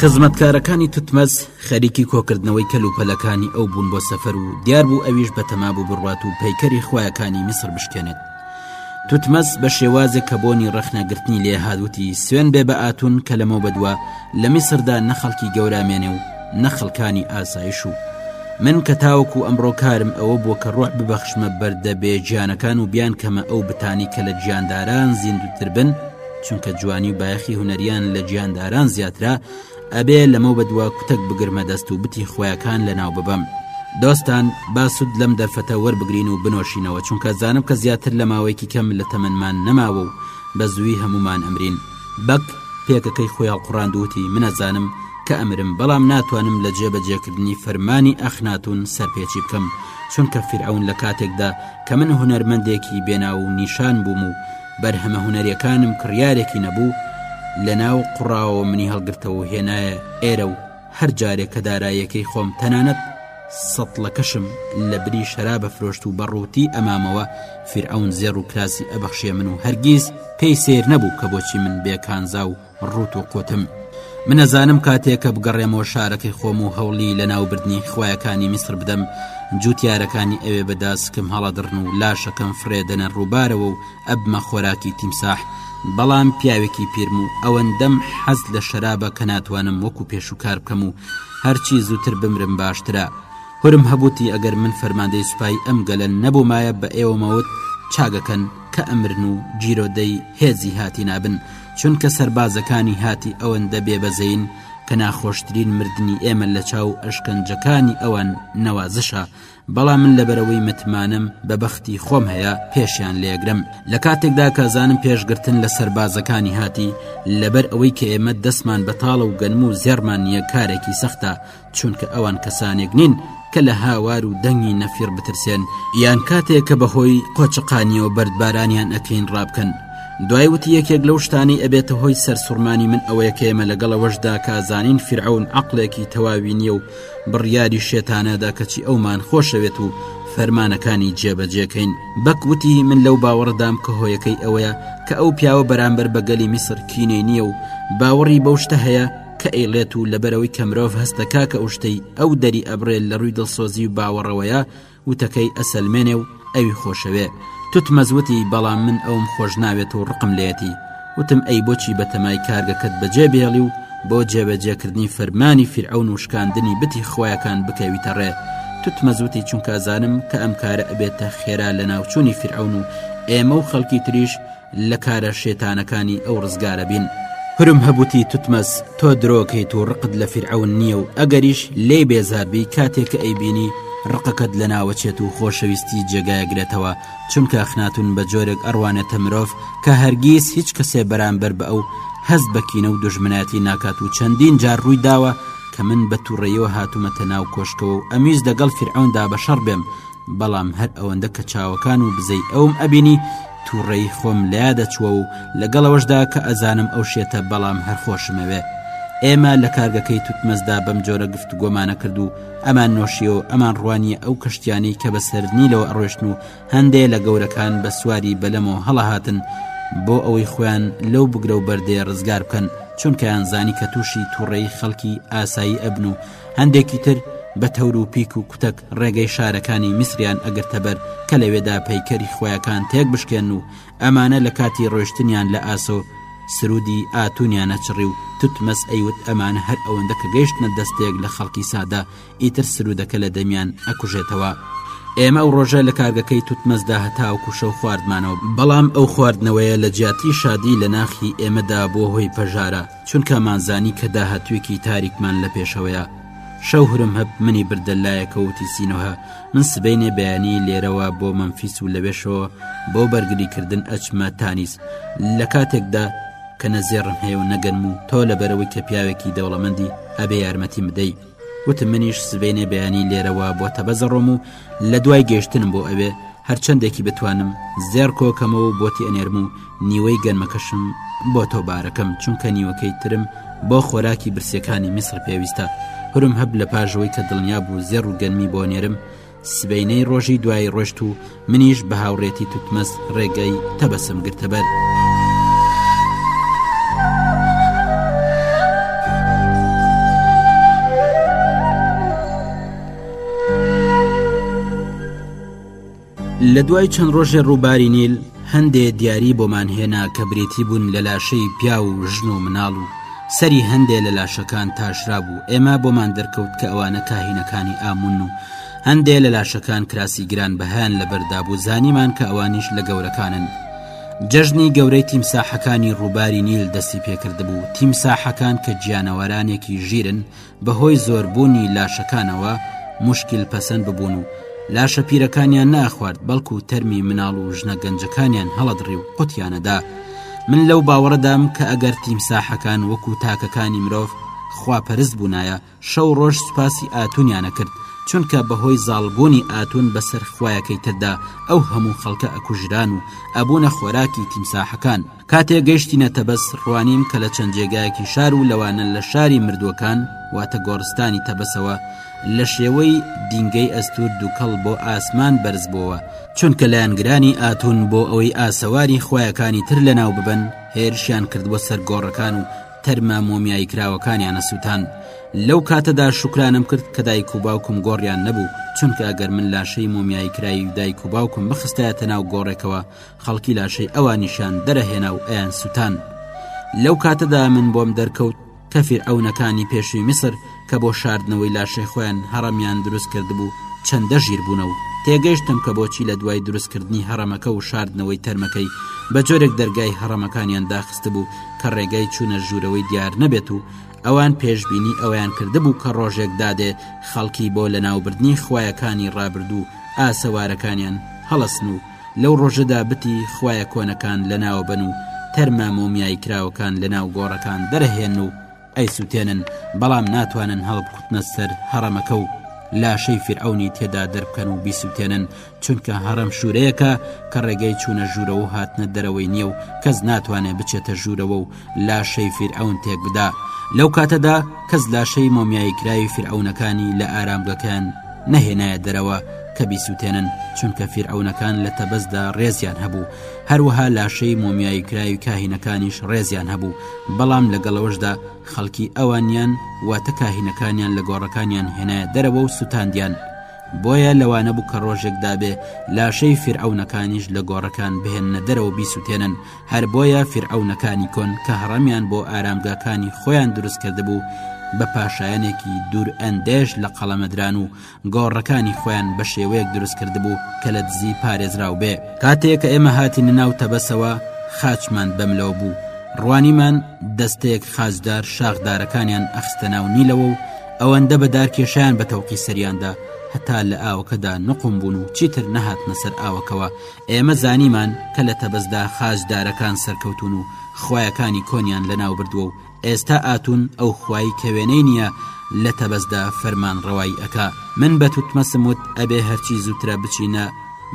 خزمەتکارەکانی تتمەز خەریکی کۆکردنەوەی کەلوپەلەکانی ئەو بوون بۆ سەفەر و دیار بوو ئەویش بەتەمابوو بڕات و پەیکەری خویەکانی میسر بشکێنێت توتمەس بە شێوازێک کە بۆنی ڕەخنە گرتنی لێ هات وتی سوێن بێ بە ئاتون کە لەمەو بەدوا لە میسردا نە خەڵکی گەورامێنێ و نە خەڵکانی ئاسایش و من کە تاوەکو و ئەمڕۆ کارم ئەوە بووە کە ڕۆح ببەخشمە بەردە بێ گیانەکان و بیان کەمە ئەو بتانی کە لە گیانداران زیندوتر بن چونکە جوانی و بایەخی هونەریان لە گیانداران زیاترە ئەبێ لەمەو بەدوا کوتەک بگرمە دەست و بتی خویەکان لەناو ببەم. دۆستان با سود لەم دەرفەتە وەربگرین و بنۆشینەوە چونکە زانم کە زیاتر لە ماوەیەکی کەم لە تەمەنمان نەماوە و بە زووی هەموومان ئەمرین. بەگ پێکەکەی خۆی هەڵقوڕاند و وتی، من ئەزانم کە ئەمرم بەڵام ناتوانم لە جێ بەجێ کردنی فەرمانی ئەخناتون سەرپێچی بکەم چونکە فیرعەون لە کاتێکدا کە من هونەرمەندێکی بێ ناو و نیشان بووم و بەرهەمە هونەریەکانم کڕیارێکی نەبوو لەناو قوڕاوە منی هەڵگرتەوە و هێنایە ئێرە و هەر جارێک کە دارایەکەی خۆم تەنانەت سەتڵەکەشم لە بری شەرابە فرۆشت و بەڕووتی ئەمامەوە فرعون زێڕ و کراسی ئەبەخشێ من و هەرگیز پێی سیر نەبوو کە بۆچی من بێکانزا و ڕووت و قوتم من ئەزانم کاتێک کە بگەڕێمەوە شارەکەی خۆم و هەوڵی لە ناوبردنی خویەکانی میسر بدەم جووتارەکانی ئەوێ بە داسکم هەڵەدڕن و لاشەکەم فرێدەنە ڕووبارەوە و ئەبمە خۆراکی تیمساح بەڵام پیاوێکی پیرم و ئەوەندەم حەز لە شەرابە کە ناتوانم وەکو پێش و کار بکەم و هەرچی زووتر بمرم باشترە هورم هەبوتی ئەگەر من فەرماندەی سوپای ئەم گەلە نەبوومایە بە ئێوەمەوت چاگەکەن کە ئەمرن و گیرۆدەی هێزی هاتی نابن چونکە سەربازەکانی هاتی ئەوەندە بێبەزەین کە ناخۆشترین مردنی ئێمە لە چاو ئەشکەنجەکانی ئەوان نەوازشە بەڵام من لەبەرەوەی متمانەم بە بەختی خۆم هەیە پێشیان لێگرم لە کاتێکدا کازانم پێشگرتن لە سەربازەکانی هاتی لەبەر ئەوەی کە ئێمە دەستمان بەتاڵە و گەنم و زێڕمان نییە کارێکی سەختە چونکە ئەوان کەسانێک نین کە لە هاوار و دەنگی نەفیر بترسێن یان کاتێک کە بەهۆی قۆچقانیەوە بەردبارانیان ئەکەین ڕابکەن دوای وتی یەکێک لەو شتانی ئەبێتە هۆی سەرسوڕمانی من ئەوەیە کە ئێمە لەگەڵەوەشدا کازانین فرعون عقلێکی تەواوی نییە و بڕیاری شێتانەدا کەچی ئەومان خۆشەوێت و فەرمانەکانی جێبەجێکەین بەک وتی من لەو باوەڕدام کە هۆیەکەی ئەوەیە کە ئەو پیاوە بەرامبەر بە گەلی میسر کینەی نییە و باوەڕی بەو شتە هەیە کە ئەیڵێت و لەبەرەوەی کە مرۆڤ هەستە کاکە ئەو شتەی ئەو دەری ئەبرێ لە ڕووی دڵسۆزی و باوەڕەوەیە وتەکەی ئەسەلمێنێ و ئەوی خۆشەوێ توت مەزوتی بەڵام من ئەوم خۆش ناوێت و ڕقم لێتی وتم ئەی بۆچی بەتەمای کارگەکەت بەجێ بێڵی و بۆ جێبەجێکردنی فەرمانی فرعون و شکاندنی بتی خویەکان بکەویتە ڕێ توت مەزوتی چونکە زانم کە ئەم کارە ئەبێتە خێرا لە ناوچوونی فرعون و ئێمە و خەڵکی تریش لە کارە شێتانەکانی ئەو ڕزگارە بین هرم هەبوتی توتمەس تۆ درۆکەیت و ڕقت لە فیرعەون نییە و ئەگەریش لێی بێزاربی کاتێک کە ئەیبینی ڕقەکەت لە ناوەچێت و خۆشەویستی جێگایەگرێتەوە چونکە ئەخناتون بە جۆرێک ئەڕوانێتە مرۆڤ کە هەرگیز هیچ کەسێ بەرامبەر بە ئەو هەست بەکینە و دژمنایەتی ناکات و چەندین جار ڕووی داوە کە من بە تووڕەیەوە هاتوومەتە ناو کۆشکەوە و ئەمیز دەگەڵ فیرعەوندا بەشەڕ بێم بەڵام هەر ئەوەندە کە چاوەکان و بزەی ئەوم ئەبینی تووڕێی خۆم لیا دەچوە و لەگەڵەوەشدا کە ئەزانم ئەو شێتە بەڵام هەرخۆشمەوێ ئێمە لە کارگەکەی توتمەزدا بەم جۆرە گفت گۆمانە کرد و ئەمان نۆشیە و ئەمان ڕوانیە ئەو کەشتیانی کە بە سەرنیلەوە ئەڕۆشتن و هەندێ لە گەورەکان بە سواری بەلەمەوە هەڵەهاتن بۆ ئەوەی خۆیان لەو بگرە و بەردێ ڕزگار بکەن چونکەیان زانی کە تووشی تووڕێی خەڵکی ئاسایی ئەبن و هەندێکی تر بە تەور و پیک و کوتەک ڕێگەی شارەکانی میسریان ئەگرتەبەر کە لەوێدا پەیکەری خویەکان تێک بشکێن و ئەمانە لە کاتی ڕۆشتنیان لە ئاسۆ سرودی ئاتونیانە چڕی و توتمەس ئەیوت ئەمانە هەر ئەوەندە کە گەیشتنە دەستێک لە خەڵکی سادە ئیتر سرودەکە لە دەمیان ئەکوژێتەوە ئێمە ئەو ڕۆژە لە کارگەکەی توتمەزدا هەتاو کوشە و خواردمانەوە بەڵام ئەو خواردنەوەیە لە جیاتی شادی لە ناخی ئێمەدا بۆ هۆی پەژارە چونکە مان زانی کە داهاتوێکی تاریکمان لە پێشەوەیە شەو هرم هەب منی بردە لایەکە وتی سینۆهە من سبینێ بەیانی لێرەوە بۆ مەمفیس و لەوێشەوە بۆ بەرگریکردن ئەچمە تانیس لە کاتێکدا کە نەزێڕم هەیە و نەگەنم و تۆ لەبەرەوەی کە پیاوێکی دەوڵەمەندی ئەبێ یارمەتی بدەی وتم منیش سبەینێ بەیانی لێرەوە بۆ تەبەزە ڕۆم و لە دوای گەشتنم بۆ ئەوێ هەرچەندێکی بتوانم زێر کۆکەمەوە و بۆتی ئەنێرم و نیوەی گەنمەکەشم بۆ تۆ بارەکەم چونکە نیوەکەی ترم بۆ خۆراکی برسیەکانی میسر پێویستە هورم هەب لە پاژەوەی کە دڵنیا بوو زێڕ و گەنمی بۆ نێرم سبەینێی ڕۆژی دوایی ڕۆشت و منیش بە هاوڕێتی توتمەز ڕێگەی تەبەسم گرتەبەر. لە دوای چەند ڕۆژێ ڕووباری نیل هەندێ دیاری بۆمان هێنا کە بریتی بوون لە لاشەی پیاو و ژن و مناڵ و سەری هەندێ لە لاشەکان تاشرابوو ئێمە بۆمان دەرکەوت کە ئەوانە کاهینەکانی ئامون و هەندێ لە لاشەکان کراسی گران بەهایان لەبەردابوو زانیمان کە ئەوانیش لە گەورەکانن جەژنی گەورەی تیمساحەکانی ڕووباری نیل دەستی پێکردبوو تیمساحەکان کە گیانەوەرانێکی ژیرن بەهۆی زۆربوونی لاشەکانەوە مشکیل پەسەند ببوون و لاشە پیرەکانیان ناخوارد بەڵکو تەرمی مناڵ و ژنە گەنجەکانیان هەڵەدڕی و قوتیانەدا من لەو باوەڕدام کە ئەگەر تیم ساحەکان وەکو تاکەکانی مرۆڤ خواپەرز بوونایە شەو ڕۆژ سوپاسی ئاتونیانە کرد چونکە بەهۆی زاڵبوونی ئاتون بەسەر خویەکەی تردا ئەو هەموو خەڵکە ئەکوژران و ئەبوونە خۆراکی تیمساحەکان کاتێ گەیشتینە تەبەس ڕوانیم کە لە چەند جێگایەکی شار و لەوانە لە شاری مردووەکان واتە گۆڕستانی تەبەسەوە لە شێوەی دینگەی ئەستور دووکەڵ بۆ ئاسمان بەرزبووەوە چونکە لایەنگرانی ئاتون بۆ ئەوەی ئاسەواری خویەکانی تر لەناو ببەن هێرشیان کردوە سەر گۆڕەکان و تەرمە مۆمیایی کراوەکانیانە سووتان لەو کاتەدا شکرانم کرد کە دایک و باوکم گۆڕیان نەبوو چونکە ئەگەر من لاشەی مۆمیایی کرای دایک و باوکم بخستایەتە ناو گۆڕێکەوە خەڵکی لاشەی ئەوانیشان دەرەهێنا و ئەیان سووتان لەو کاتەدا من بۆم دەرکەوت کەفیر ئەونەکانی پێشوی میسر کە بۆ شاردنەوەی لاشەی خۆیان هەڕەمیان دروست کردبوو چەندە ژیر بوونە و تێگەیشتم کە بۆچی لە دوای دروستکردنی هەڕەمەکە و شاردنەوەی تەرمەکەی بە جۆرێک دەرگای هەڕەمەکانیان داخست بوو کە ڕێگای چوونە ژوورەوەی دیار نەبێت و ئەوان پێشببینی ئەویان کردبوو کە ڕۆژێک دادێ خەڵکی بۆ لە ناوبردنی خویەکانی ڕابردوو ئاسەوارەکانیان هەڵسن و لەو ڕۆژەدا بتی خوایە کۆنەکان لەناوەبەن و تەرمە مۆمیایی کراوەکان لەناو گۆڕەکان دەرەهێن و ئەیسووتێنن بەڵام ناتوانن هەڵبکوتنە سەر هەڕەمەکە و لاشەی فرعونی تێدا دەربکەن و بیسووتێنن چونکە هەڕەم شوورەیەکە کە ڕێگەی چوونە ژوورەوە هاتنە دەرەوەی نییە و کەس ناتوانێت بچێتە ژوورەوە و لاشەی فیرعەون تێکبدا لەو کاتەدا کەس لاشەی مۆمیایی کراوی فیرعەونەکانی لە ئارامگەکەیان نەهێنایە دەرەوە کە بیسووتێنن چونکە فیرعەونەکان لە تەبەزدا ڕێزیان هەبوو هەروەها لاشەی مۆمیایی کراوی کاهینەکانیش ڕێزیان هەبوو بەڵام لەگەڵەوەشدا خەڵکی ئەوانیان واتە کاهینەکانیان لە گۆڕەکانیان هێنایە دەرەوە و سووتاندیان بۆیە لەوانە بوو کە ڕۆژێک دابێ لاشەی فیرعەونەکانیش لە گۆڕەکان بهێنە دەرەوە بیسووتێنن هەر بۆیە فیرعەونەکانی کۆن کە هەڕەمیان بۆ ئارامگاکانی خۆیان دروست کردبوو بە پاشایەنێکی دوور ئەندێش لە قەڵەمەدران و گۆڕەکانی خۆیان بە شێوەیەک دروست کردبوو کە لە دزی پارێزراو بێ کاتێک کە ئێمە هاتینە ناو تەبەسەوە خاچمان بەملەوە بوو ڕوانیمان دەستەیەک خاجدار شاخدارەکانیان ئەخستە ناو نیلەوە و ئەوەندە بە دارکێشیان بە تەوقی سەریاندا هەتا لە ئاوەکەدا نقم بوون و چیتر نەهاتنە سەر ئاوەکەوە ئێمە زانیمان کە لە تەبەزدا خاچدارەکان سەرکەوتون و خوایەکانی کۆنیان لەناو بردووە و ئێستا ئاتون ئەو خوای کە وێنەی نییە لە تەبەزدا فەرمان ڕەوایی ئەکا من بە توتمەسم وت ئەبێ هەرچی زووترە بچینە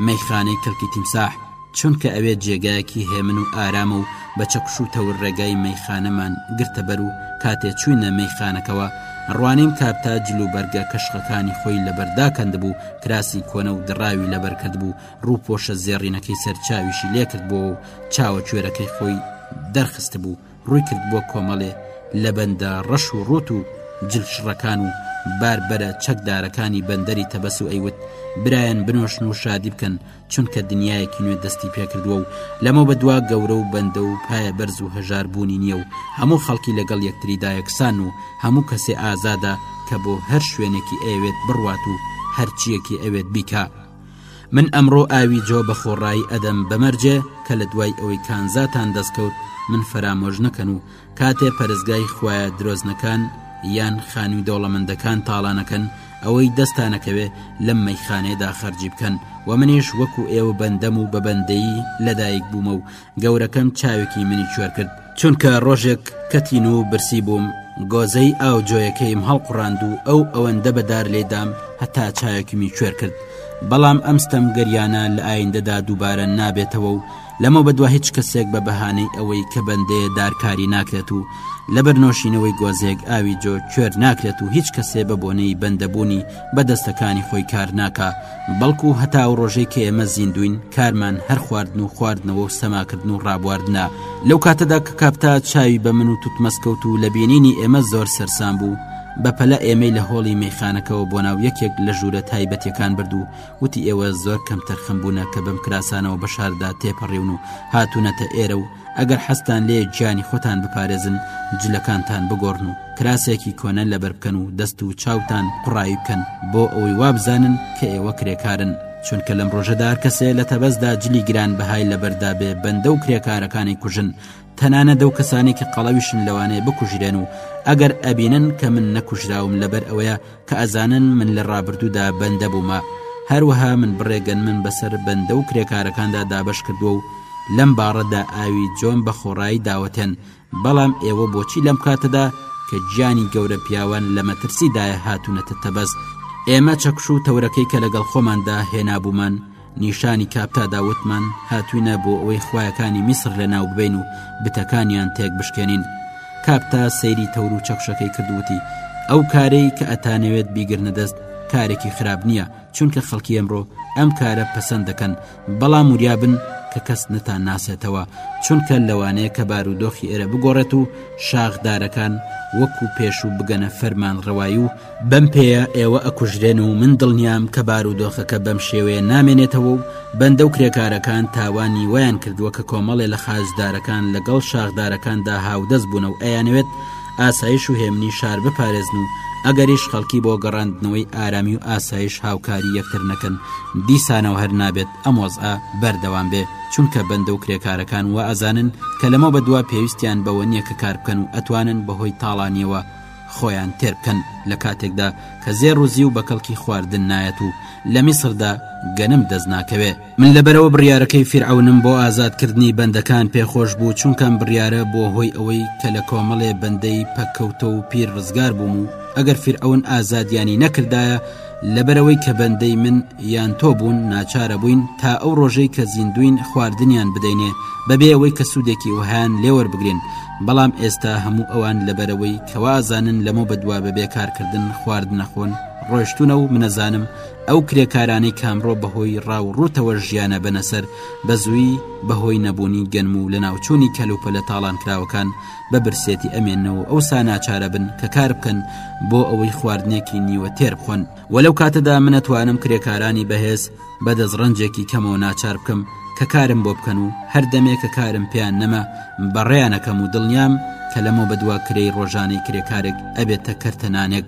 مەیخانەی کەڵکی تیمساح چونکە ئەوێ جێگایەکی هێمن و ئارامە و بە چەکوش و تەور ڕێگای مەیخانەمان گرتە بەر و کاتێ چوینە مەیخانەکەوە ڕوانیم کارتا جلوبەرگە کەشخەکانی خۆی لەبەردا کەندبوو کراسی کۆنە و دڕاوی لەبەر کردبوو ڕووپۆشە زێڕینەکەی سەر چاویشی لێکردبووەوە و چاوە کوێرەکەی خۆی دەرخستبوو ڕووی کرد بۆ کۆمەڵێ لە بەندە ڕەش و ڕوت و جلشڕەکان و باربەرە چەکدارەکانی بەندەری تەبەس و ئەیوت برایەن بنۆشن و شادی بکەن چونکە دنیایەکی نوێ دەستی پێکردووە و لەمە بە دوا گەورە و بەندە و پایە بەرز و هەژار بوونی نییە و هەموو خەڵکی لەگەڵ یەکتریدا یەکسان و هەموو کەسێ ئازادە کە بۆ هەر شوێنێکی ئەوێت بڕوات و هەرچیەکی ئەوێت بیکە. من ئەمڕۆ ئاوی جۆ بە خۆڕایی ئەدەم بە مەرجێ کە لە دوای ئەوەی کانزاتان دەستکەوت من فەرامۆش نەکەن و کاتێ پەرستگای خوایە درۆزنەکان یان خانوی دەوڵەمەندەکان تاڵانەکەن ئەوەی دەستانەکەوێ لەم مەیخانەیەدا خەرجی بکەن و منیش وەکو ئێوە بەندەم و بە بەندەیی لەدایک بوومە و گەورەکەم چاوێکی منی کوێر کرد چونکە ڕۆژێک کەتین و برسی بووم گۆزەی ئاو جۆیەکەیم هەڵقڕاند و ئەو ئەوەندە بەدار لێدام هەتا چاوێکیمی کوێر کرد بەڵام ئەمستەم گەریانە لە ئایندەدا دووبارە نابێتەوە و لەمە بەدوا هیچ کەسێک بە بەهانەی ئەوەی کە بەندەیە دارکاری ناکرێت و لەبەر نۆشینەوەی گۆزێک ئاوی جۆ کوێر ناکرێت و هیچ کەسێ بە بۆنەی بەندەبوونی بە دەستەکانی خۆی کار ناکا بەڵکو هەتا و ڕۆژەی کە ئێمە زیندوین کارمان هەر خواردن و خواردنەوە و سەماکردن و ڕابواردنە لەو کاتەدا کە کاپتا چاوی بە من و توتمەسکەوت و لە بینینی ئێمە زۆر سەرسان بوو بەپەلە ئێمەی لە هۆڵی میخانەکەەوە بۆ ناو یەکێک لە ژوورە تایبەتەکان برد و وتی ئێوە زۆر کەم تەرخەم بوونە کە بەم کراسانەوە بە شاردا تێپەڕیون و هاتوونەتە ئێرە و ئەگەر حەزتان لێ گیانی خۆتان بپارێزن جلەکانتان بگۆڕن و کراسێکی کۆنە لەبەر بکەن و دەست و چاوتان قڕایی بکەن بۆ ئەوەی وابزانن کە ئێوە کرێکارن چونکە لەم ڕۆژەدار کەسێ لە تەبەستدا جلی گران بەهای لەبەردا بێ بەندە و کرێکارەکانی کوژن تەنانە دەو کەسانی کە قەڵەویشن لەوانەیە بکوژرێن و ئەگەر ئەبینن کە من نەکوژراوم لەبەر ئەوەیە کە ئەزانن من لە ڕابردوودا بەندە بوومە هەروەها من بڕێ گەنمم بەسەر بەندە و کرێکارەکاندا دابش کردووە و لەم باڕەدا ئاوی جۆم بە خۆڕایی داوەتێن بەڵام ئێوە بۆچی لەم کاتەدا کە گیانی گەورە پیاوان لە مەترسیدایە هاتوونەتە تەبەست ئێمە چەکش و تەورەکەی کە لەگەڵ خۆماندا هێنابوومان نیشانی کاپتادا وتمان هاتوینە بۆ ئەوەی خویەکانی میسر لە ناوببەین و بتەکانیان تێک بشکێنین کاپتا سەیری تەور و چەکشەکەی کردوتی ئەو کارەی کە ئەتانەوێت بیگرنە دەست کارێکی خراپ نییە چونکە خەڵکی ئەمڕۆ ئەم کارە پەسەند دەکەن بەڵام وریابن کە کەس نەتان ناسێتەوە چونکە لەوانەیە کە بارودۆخی ئێرە بگۆڕێت و شاخدارەکان وەکو پێش و بگەنە فەرمان ڕەوایی و بەم پێیە ئێوە ئەکوژرێن و من دڵنیام کە بارودۆخەکە بەم شێوەیە نامێنێتەوە و بەندە و کرێکارەکان تاوانی ویان کردووە کە کۆمەڵێ لە خاجدارەکان لەگەڵ شاخدارەکاندا هاودەست بوونە و ئەیانەوێت ئاسایش و هێمنی شار بپارێزن و ئەگەریش خەڵکی بۆ گەڕاندنەوەی ئارامی و ئاسایش هاوکاری یەکتر نەکەن دیسانەوە هەر نابێت ئەم وەزعە بەردەوام بێ چونکە بەندە و کرێکارەکان و ئەزانن کە لەمە بەدوا پێویستیان بەوە نییە کە کار بکەن و ئەتوانن بەهۆی تاڵانیەوە خۆیان تێر بکەن لە کاتێکدا کە زێڕ و زیو بە کەڵکی خواردن نایەت و لە میسردا گەنم دەست ناکەوێ. من لەبەرئەوە بڕیارەکەی فیرعەونم بۆ ئازاد کردنی بەندەکان پێ خۆش بوو چونکە ئەم بڕیارە بووە هۆی ئەوەی کە لە کۆمەڵێ بەندەی پەککەوتە و پیر ڕزگار بووم و ئەگەر فیرعەون ئازادیانی نەکردایە لەبەرئەوەی کە بەندەی من یان تۆ بوون ناچارە بووین تا ئەو ڕۆژەی کە زیندووین خواردنیان بدەینێ بەبێ ئەوەی کە سوودێکی وەهان لێوەربگرین بەڵام ئێستا هەموو ئەوان لەبەرەوەی کەوازانن لەمە بەدوا بەبێ کارکردن خوارد نەخۆن ڕۆشتونە و منەزانم ئەو کرێکارانەی کامڕۆ بەهۆی ڕاو ڕوتەوە ژیانە بەنەسەر بە زووی بەهۆی نەبوونی گەنم و لە ناوچوونی کەلوپە لە تاڵان کراوەکان بە برسێتی ئەمێنەوە ئەو ساناچارە بن کە کار بکەن بۆ ئەوەی خواردنێکی نیوە تێر بخۆن وەلەو کاتەدا منەتوانم کرێکارانی بەهێز بە دەستڕەنجێکی کەمەوە ناچار بکەم کە کارم بۆ بکەن و هەر دەمێک کە کارم پێیان نەما بەڕێیانەکەم و دڵنیام کە لەمە بەدوا کرێی ڕۆژانەی کرێکارێک ئەبێتە کەرتە نانێک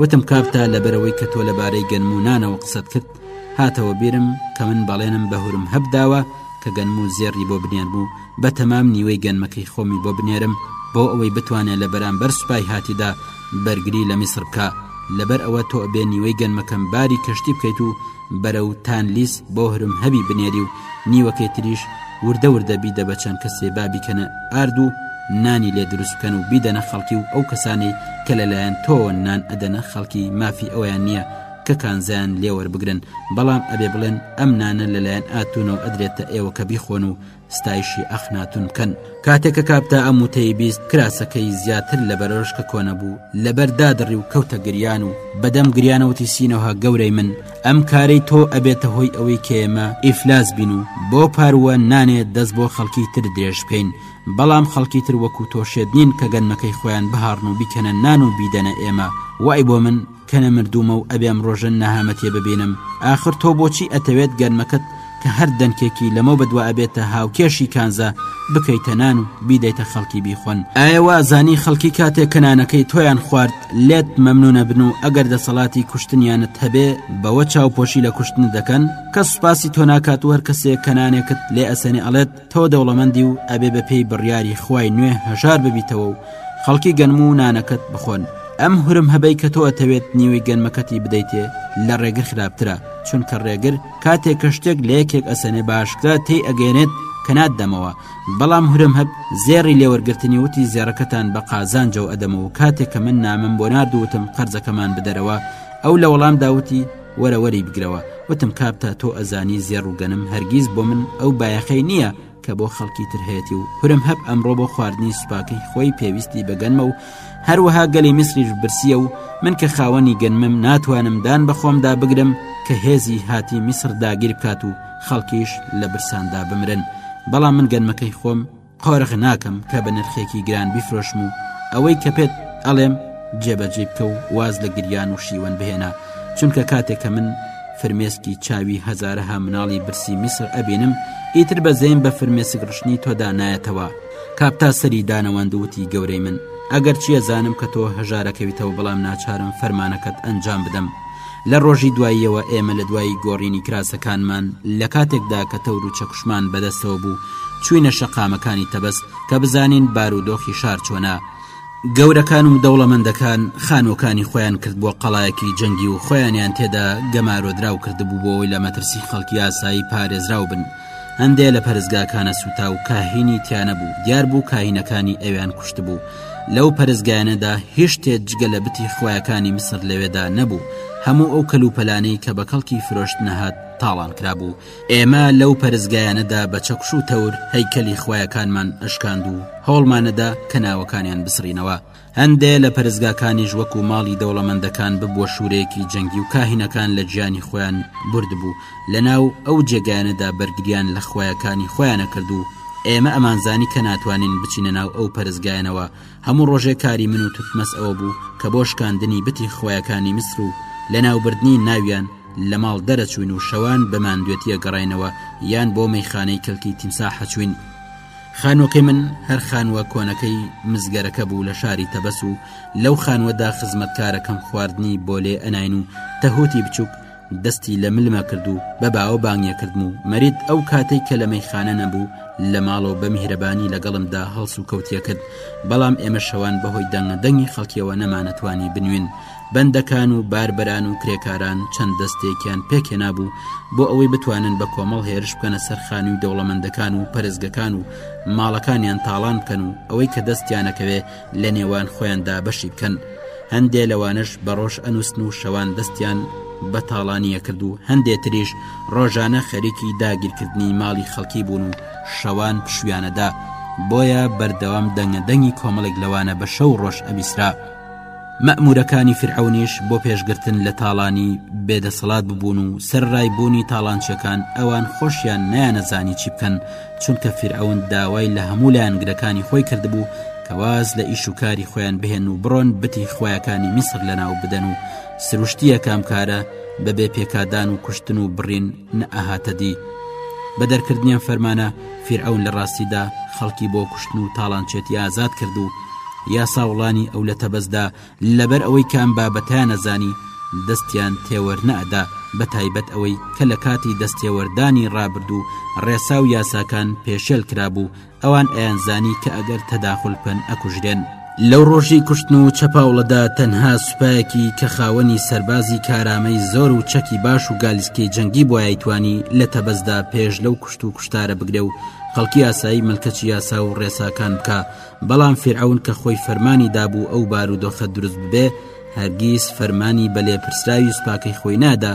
وتم کابتا لەبەرەوەی کە تۆ لەبارەی گەنم و نانەوە قسەت کرد هاتەوە بیرم کە من بەڵێنم بە هورم هەبداوە کە گەنم و زێڕی بۆ بنێر بوو بە تەمام نیوەی گەنمەکەی خۆمی بۆ بنێرم بۆ ئەوەی بتوانێت لە بەرامبەر سوپای هاتیدا بەرگری لە میسر بکە لەبەر ئەوە تۆ ئەبێ نیوەی گەنمەکەم باری کەشتی بکەیت و بەرەو تانلیس بۆهرم هەبی بنێری و نیوەکەی تریش وردە وردە بیدە بە چەند کەسێ با بیکەنە ئارد و نانی لێ دروست بکەن و بیدەنە خەڵکی و ئەو کەسانەی کە لەلایەن تۆوە نان ئەدەنە خەڵکی مافی ئەوەیان نییە کە کانزایان لێ وەربگرن بەڵام ئەبێ بڵێن ئەم نانە لەلایەن ئاتونەوە ئەدرێتە ئێوە کە بیخۆن و ستایشی ئەخناتون بکەن کاتێک کە کاپتا ئەم وتەی بیست کراسەکەی زیاتر لە بەرەرشکە کۆنە بوو لەبەر دادڕی و کەوتە گریان و بەدەم گریانەوەتی سینەوە گەورەی من ئەم کارەی تۆ ئەبێتە هۆی ئەوەی کێمە ئیفلاس بین و بۆ پارووە نانێ دەست بۆ خەڵکی تر درێژ بکەین بەڵام خەڵکی تر وەکو تۆشێت نین کە گەنمەکەی خۆیان بهاڕن و بیکەنە نان و بیدەنە ئێمە وای بۆ من کە نەمردوومە و ئەبێ ئەم ڕۆژە نەهامەتیە ببینم ئاخر تۆ بۆچی ئەتەوێت گەرمەکەت کە هەر دەنکێکی لەمەو بەدوا ئەبێتە هاوکێشی کانزا بکەیتە نان و بیدەیتە خەڵکی بیخۆن ئایە وازانی خەڵکی کاتێ کە نانەکەی تۆیان خوارد لێت مەمنونە بن و ئەگەر دەسەڵاتی کوشتنیانت هەبێ بەوە چاوپۆشی لە کوشتنت دەکەن کەس سوپاسی تۆ ناکات و هەر کەسێ کە نانێکت لێ ئەسەنێ ئەڵێت تۆ دەوڵەمەندی و ئەبێ بە پێی بڕیاری خوای نوێ هەژار ببیتەوە و خەڵکی گەنم و نانەکەت بخۆن ئەم هورم هەبەی کە تۆ ئەتەوێت نیوەی گەنمەکەتی بدەیتێ لە ڕێگر خراپترە چونکە ڕێگر کاتێک کە شتێک لە یەکێک ئەسەنێ باشکرا تێی ئەگەێنێت کە ناتدەمەوە بەڵام هورم هەب زێڕی لێوەرگرتنی وتی زێڕەکەتان بە قازانجەوە ئەدەمەوە کاتێک کە من نامم بۆ نردووتم قەرزەکەمان بدەرەوە ئەو لە وەڵام داوتی وەرە وەری بگرەوە وتم کابتا تۆ ئەزانی زێڕ و گەنم هەرگیز بۆ من ئەو بایەخەی نییە کە بۆ خەڵکی ترهەیەتی و هورم هەب ئەمڕۆ بۆ خواردنی سوپاکەی خۆی پێویستی بەگەنمە و هەروەها گەلی میسریش برسیە و من کە خاوەنی گەنمم ناتوانم دان بە خۆمدا بگرم کە هێزی هاتی میسر داگیر بکات و خەڵکیش لە برساندا بمرن بەڵام من گەنمەکەی خۆم قۆرغ ناکەم کە بە نرخێکی گران بیفرۆشم و ئەوەی کە پێت ئەڵێم جێبەجێ بکە و واز لە گریان و شیوەن بهێنا چونکە کاتێک کە من فرمێسکی چاوی هەزارەها مناڵی برسی میسر ئەبینم ئیتر بە زەین بە فرمێسک ڕشنی تۆدا نایەتەوە کاپتا سەری دانەوەند وتی گەورەی من ئەگەر چیە زانم کە تۆ هەژارەکەویتەوە بەڵام ناچارم فەرمانەکەت ئەنجام بدەم لە ڕۆژی دواییەوە ئێمە لە دوایی گۆڕینی کراسەکانمان لە کاتێکدا کە تەور و چەکشمان بەدەستەوە بوو چوینە شەقامەکانی تەبەست کە بزانین بارودۆخی شار چۆنا گەورەکان و دەوڵەمەندەکان خانووەکانی خۆیان کرد بۆ قەڵایەکی جەنگی و خۆیانیان تێدا گەمارۆدراو کردبوو بۆەوەی لە مەترسی خەڵکی ئاسایی پارێزراو بن هەندێ لە پەرستگاکانە سووتا و کاهینی تیانەبوو دیار بوو کاهینەکانی ئەویان کوشت بوو لەو پەرستگایانەدا هێشتێت جگە لە بتی خویەکانی مسر لەوێدا نەبوو هەموو ئەو کەلوپەلانەی کە بە کەڵکی فرۆشت نەهات تاڵان کرابوو ئێمە لەو پەرستگایانەدا بە چەکش و تەور هەیکەلی خویەکانمان ئەشکاند و هەوڵمانەدا کە ناوەکانیان بسرینەوە هەندێ لە پەرستگاکانیش وەکو ماڵی دەوڵەمەندەکان ببووە شوورەیەکی جەنگی و کاهینەکان لە گیانی خۆیان بردبوو لە ناو ئەو جێگایانەدا بەرگریان لە خوایەکانی خۆیانە کرد و ئێمە ئەمانزانی کە ناتوانین بچینە ناو ئەو پەرستگایەنەوە هەموو ڕۆژێ کاری من و توتمەس ئەوە بوو کە بۆ شکاندنی بتی خوایەکانی میسر و لە ناوبردنی ناویان لە ماڵ دەرەچووین و شەوان بە ماندوێتی ئەگەڕاینەوە یان بۆ مەیخانەی کەلکی تیمساح ئەچووین. خانوەکەی من هەر خانوە کۆنەکەی مزگەرەکە بوو لە شاری تەبەس و لەو خانوەدا خزمەتکارەکەم خواردنی بۆ لێ ئەناین و تەهوتی بچووک دەستی لە ملمە کرد و بە باوە بانگەکردم و مەرید ئەو کاتەی کە لە مەیخانە نەبوو لە ماڵەوە بە میهرەبانی لەگەڵمدا هەڵس و کەوتیە کرد بەڵام ئێمە شەوان بەهۆی دەنگە دەنگی خەڵکیەوە نەمانەتوانی بنوێن بەندەکان و باربەران و کرێکاران چەند دەستەیەکیان پێکهێنابوو بۆ ئەوەی بتوانن بە کۆمەڵ هێرش بکەنە سەر خانووی دەوڵەمەندەکان و پەرستگەکان و ماڵەکانیان تاڵان بکەن و ئەوەی کە دەستیانەکەوێ لە نێوان خۆیاندا بەشی بکەن هەندێ لەوانش بە ڕۆژ ئەنووسن و شەوان دەستیان بە تاڵانیە کرد و هەندێ تریش ڕۆژانە خەریکی داگیرکردنی ماڵی خەڵکی بوون و شەوان پشویانەدا بۆیە بەردەوام دەنگە دەنگی کۆمەڵێک لەوانە بە شەو ڕۆژ ئەبیسرا. مەئموورەکانی فرعەونیش بۆ پێشگرتن لە تاڵانی بێدەسەڵات ببوون و سەر ڕایبوونی تاڵانچەکان ئەوان خۆشیان نیانەزانی چی بکەن چونکە فرعەون داوای لە هەموو لایەنگرەکانی خۆی کردبوو کەواز لە ئیش و کاری خۆیان بهێن و بڕۆن بتی خویەکانی میسر لەناو بدەن و سروشتیە کامکارە بەبێ پێکدان و کوشتن و بڕین نەئەهاتەدی. بە دەرکردنی ئەم فەرمانە فیرعەون لە ڕاستیدا خەڵکی بۆ کوشتن و تاڵانچێتی ئازاد کرد و یاساوڵانی ئەو لە تەبەزدا لەبەر ئەوەی کە ئەم بابەتەیان ئەزانی دەستیان تێوەرنەئەدا بە تایبەت ئەوەی کە لە کاتی دەستێوەردانی ڕابردوو ڕێسا و یاساکان پێشێل کرابوو ئەوان ئەیانزانی کە ئەگەر تەداخول بکەن ئەکوژرێن. لەو ڕۆژی کوشتن و چەپاوڵەدا تەنها سوپایەکی کە خاوەنی سەربازی کارامەی زۆر و چەکی باش و گالیسکەی جەنگی بوایە توانی لە تەبەزدا پێش لەو کوشت و کوشتارە بگرێ و خەڵکی ئاسایی ملکەچی یاسا و ڕێساکان بکا بەڵام فیرعەون کە خۆی فەرمانی دابوو ئەو بارودۆخە دروست ببێ هەرگیز فەرمانی بە لێپرسراوی سوپاکەی خۆی نادا